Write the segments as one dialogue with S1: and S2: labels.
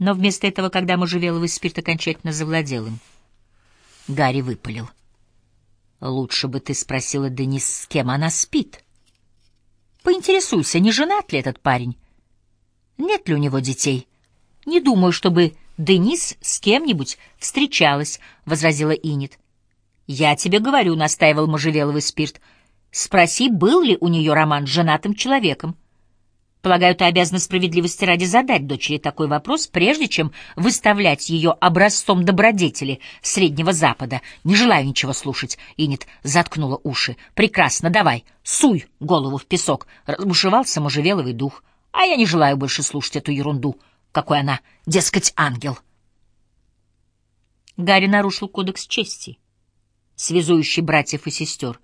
S1: Но вместо этого, когда можжевеловый спирт окончательно завладел им, Гарри выпалил. «Лучше бы ты спросила Денис, с кем она спит. Поинтересуйся, не женат ли этот парень? Нет ли у него детей? Не думаю, чтобы Денис с кем-нибудь встречалась», — возразила Инет. «Я тебе говорю», — настаивал можжевеловый спирт, — «спроси, был ли у нее роман с женатым человеком». Полагаю, ты обязана справедливости ради задать дочери такой вопрос, прежде чем выставлять ее образцом добродетели Среднего Запада. Не желаю ничего слушать. Инет заткнула уши. Прекрасно, давай, суй голову в песок. Разбушевался можжевеловый дух. А я не желаю больше слушать эту ерунду. Какой она, дескать, ангел. Гарри нарушил кодекс чести, связующий братьев и сестер,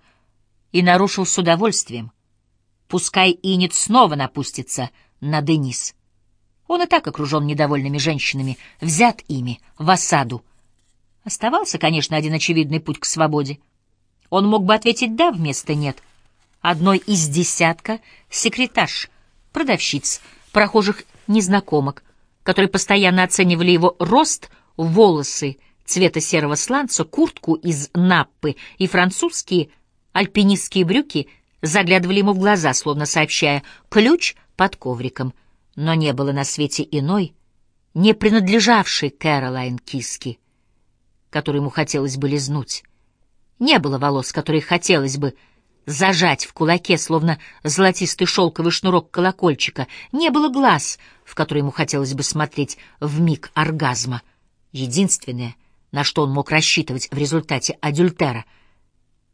S1: и нарушил с удовольствием. Пускай Инет снова напустится на Денис. Он и так окружен недовольными женщинами, взят ими в осаду. Оставался, конечно, один очевидный путь к свободе. Он мог бы ответить «да» вместо «нет». Одной из десятка секретарш, продавщиц, прохожих незнакомок, которые постоянно оценивали его рост, волосы цвета серого сланца, куртку из наппы и французские альпинистские брюки заглядывали ему в глаза, словно сообщая «ключ под ковриком». Но не было на свете иной, не принадлежавшей Кэролайн Киски, которую ему хотелось бы лизнуть. Не было волос, которые хотелось бы зажать в кулаке, словно золотистый шелковый шнурок колокольчика. Не было глаз, в которые ему хотелось бы смотреть в миг оргазма. Единственное, на что он мог рассчитывать в результате адюльтера,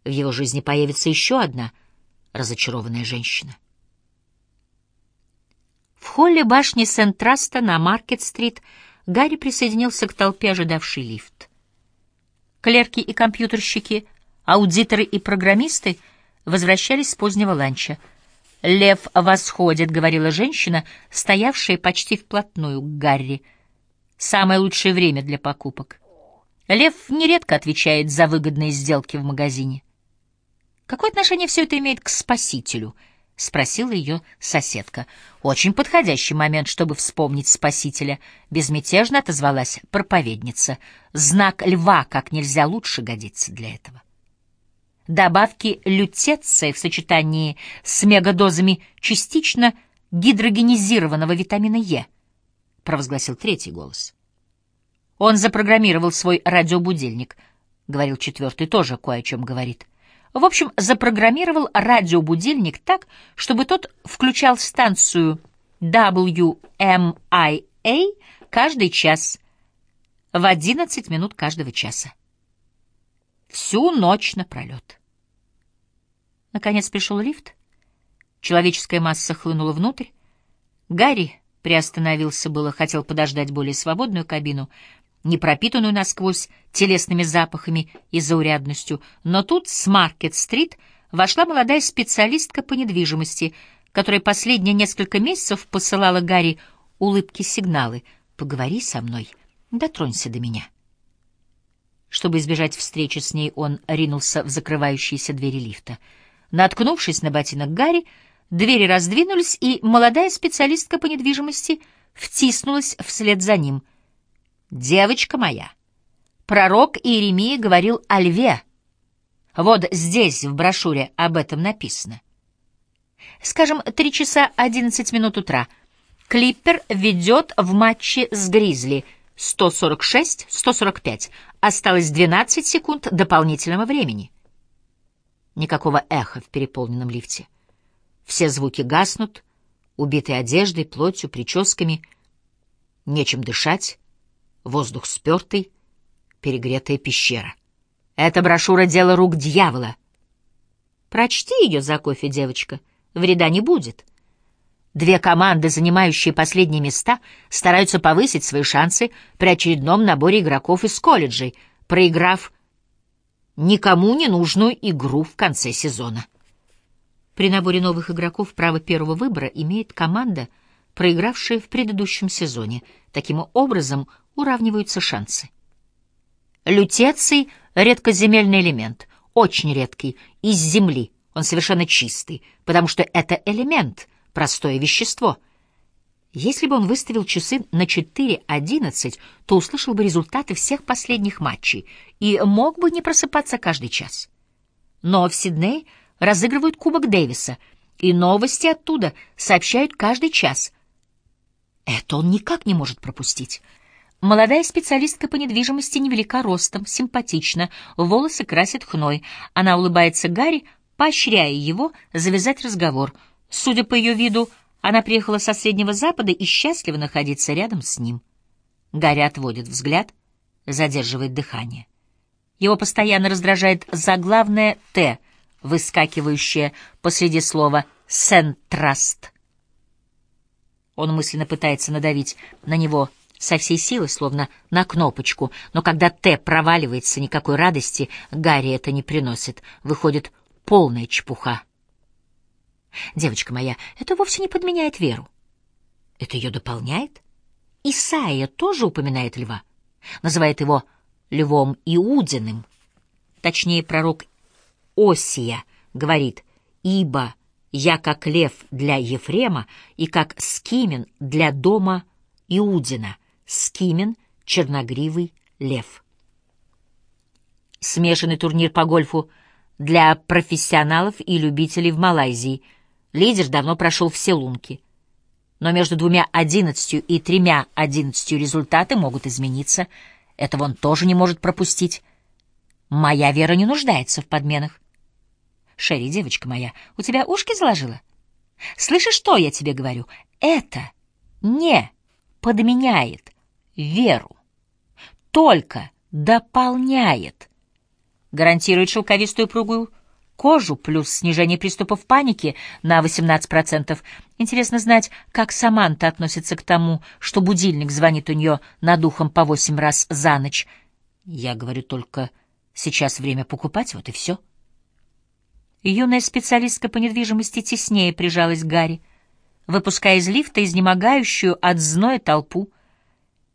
S1: в его жизни появится еще одна — разочарованная женщина. В холле башни Сент-Траста на Маркет-стрит Гарри присоединился к толпе, ожидавшей лифт. Клерки и компьютерщики, аудиторы и программисты возвращались с позднего ланча. «Лев восходит», — говорила женщина, стоявшая почти вплотную к Гарри. «Самое лучшее время для покупок». Лев нередко отвечает за выгодные сделки в магазине. Какое отношение все это имеет к Спасителю? — спросила ее соседка. «Очень подходящий момент, чтобы вспомнить Спасителя», — безмятежно отозвалась проповедница. «Знак льва как нельзя лучше годится для этого». Добавки лютеция в сочетании с мегадозами частично гидрогенизированного витамина Е, — провозгласил третий голос. Он запрограммировал свой радиобудильник, — говорил четвертый, тоже кое о чем говорит. В общем, запрограммировал радиобудильник так, чтобы тот включал станцию WMIA каждый час в 11 минут каждого часа. Всю ночь напролет. Наконец пришел лифт. Человеческая масса хлынула внутрь. Гарри приостановился было, хотел подождать более свободную кабину, не пропитанную насквозь телесными запахами и заурядностью, но тут с Маркет-стрит вошла молодая специалистка по недвижимости, которая последние несколько месяцев посылала Гарри улыбки-сигналы. «Поговори со мной, дотронься до меня». Чтобы избежать встречи с ней, он ринулся в закрывающиеся двери лифта. Наткнувшись на ботинок Гарри, двери раздвинулись, и молодая специалистка по недвижимости втиснулась вслед за ним — девочка моя, пророк Иеремия говорил о льве. Вот здесь в брошюре об этом написано. Скажем, три часа одиннадцать минут утра. Клиппер ведет в матче с Гризли 146-145. Осталось 12 секунд дополнительного времени. Никакого эха в переполненном лифте. Все звуки гаснут, убитые одеждой, плотью, прическами. Нечем дышать воздух спертый, перегретая пещера. Эта брошюра — дело рук дьявола. Прочти ее за кофе, девочка, вреда не будет. Две команды, занимающие последние места, стараются повысить свои шансы при очередном наборе игроков из колледжей, проиграв никому не нужную игру в конце сезона. При наборе новых игроков право первого выбора имеет команда, проигравшая в предыдущем сезоне. Таким образом, уравниваются шансы. Лютеций — редкоземельный элемент, очень редкий, из земли. Он совершенно чистый, потому что это элемент, простое вещество. Если бы он выставил часы на 4.11, то услышал бы результаты всех последних матчей и мог бы не просыпаться каждый час. Но в Сиднее разыгрывают Кубок Дэвиса, и новости оттуда сообщают каждый час. Это он никак не может пропустить. Молодая специалистка по недвижимости невелика ростом, симпатична, волосы красит хной. Она улыбается Гарри, поощряя его завязать разговор. Судя по ее виду, она приехала со Среднего Запада и счастлива находиться рядом с ним. Гарри отводит взгляд, задерживает дыхание. Его постоянно раздражает заглавное «Т», выскакивающее посреди слова «сентраст». Он мысленно пытается надавить на него со всей силы, словно на кнопочку, но когда Т проваливается, никакой радости Гарри это не приносит. Выходит полная чепуха. Девочка моя, это вовсе не подменяет веру. Это ее дополняет. Исаия тоже упоминает льва, называет его львом Иудиным. Точнее, пророк Осия говорит, «Ибо я как лев для Ефрема и как скимен для дома Иудина». Скимен, черногривый лев. Смешанный турнир по гольфу для профессионалов и любителей в Малайзии. Лидер давно прошел все лунки. Но между двумя одиннадцатью и тремя одиннадцатью результаты могут измениться. Этого он тоже не может пропустить. Моя вера не нуждается в подменах. Шерри, девочка моя, у тебя ушки заложила? Слышишь, что я тебе говорю? Это не подменяет веру, только дополняет. Гарантирует шелковистую пругую кожу плюс снижение приступов паники на 18%. Интересно знать, как Саманта относится к тому, что будильник звонит у нее над ухом по восемь раз за ночь. Я говорю только, сейчас время покупать, вот и все. Юная специалистка по недвижимости теснее прижалась к Гарри, выпуская из лифта изнемогающую от зноя толпу —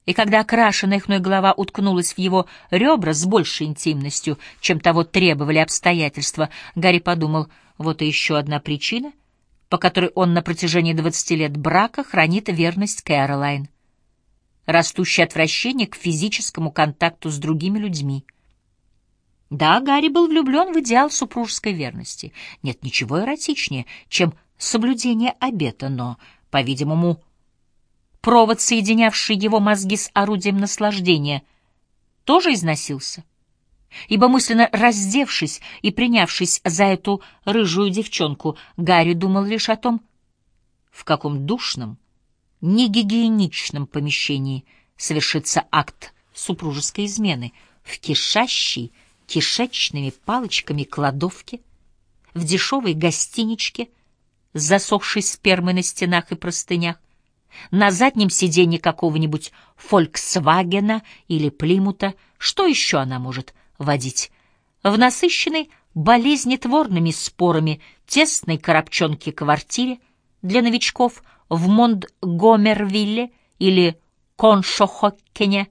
S1: и когда окрашенная хной голова уткнулась в его ребра с большей интимностью, чем того требовали обстоятельства, Гарри подумал, вот и еще одна причина, по которой он на протяжении двадцати лет брака хранит верность Кэролайн. Растущее отвращение к физическому контакту с другими людьми. Да, Гарри был влюблен в идеал супружеской верности. Нет ничего эротичнее, чем соблюдение обета, но, по-видимому, провод, соединявший его мозги с орудием наслаждения, тоже износился. Ибо мысленно раздевшись и принявшись за эту рыжую девчонку, Гарри думал лишь о том, в каком душном, негигиеничном помещении совершится акт супружеской измены, в кишащей кишечными палочками кладовке, в дешевой гостиничке с засохшей спермой на стенах и простынях, на заднем сиденье какого-нибудь «Фольксвагена» или «Плимута». Что еще она может водить? В насыщенной болезнетворными спорами тесной коробчонке квартире для новичков в Монтгомервилле или Коншохоккене